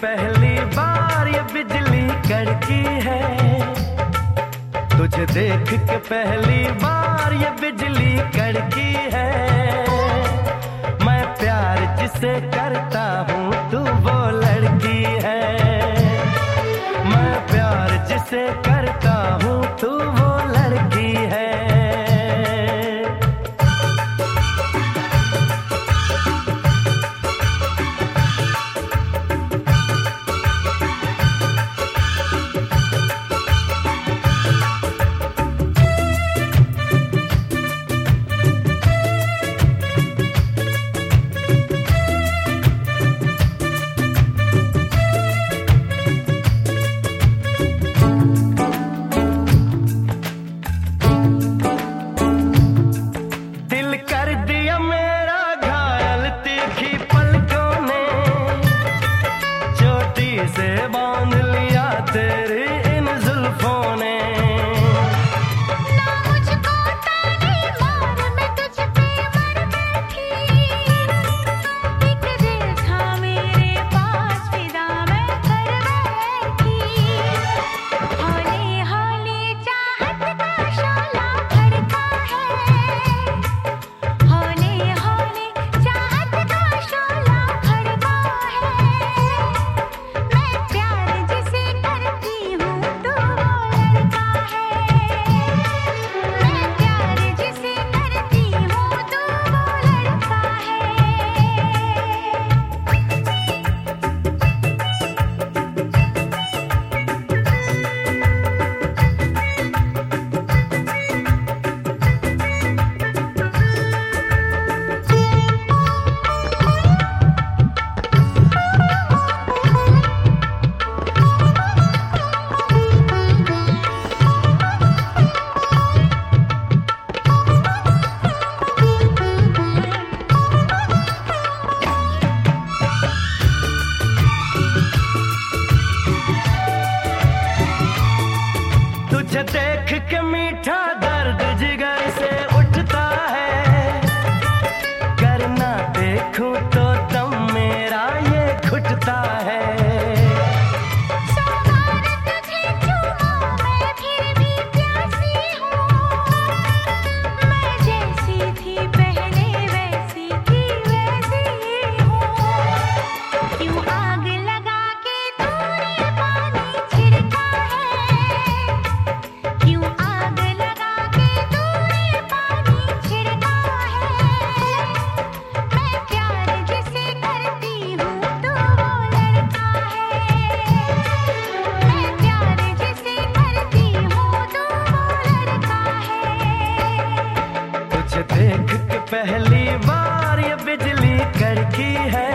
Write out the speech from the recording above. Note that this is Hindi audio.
पहली बार ये बिजली कड़की है। तुझे देख के पहली बार ये बिजली कड़की है। मैं प्यार जिसे करता हूँ, तू वो लड़की है। मैं प्यार जिसे करता हूँ, तू वो देख के मीठा दर्द जिगर से उठता है। करना देखूँ तो तम मेरा ये खुटता है। की है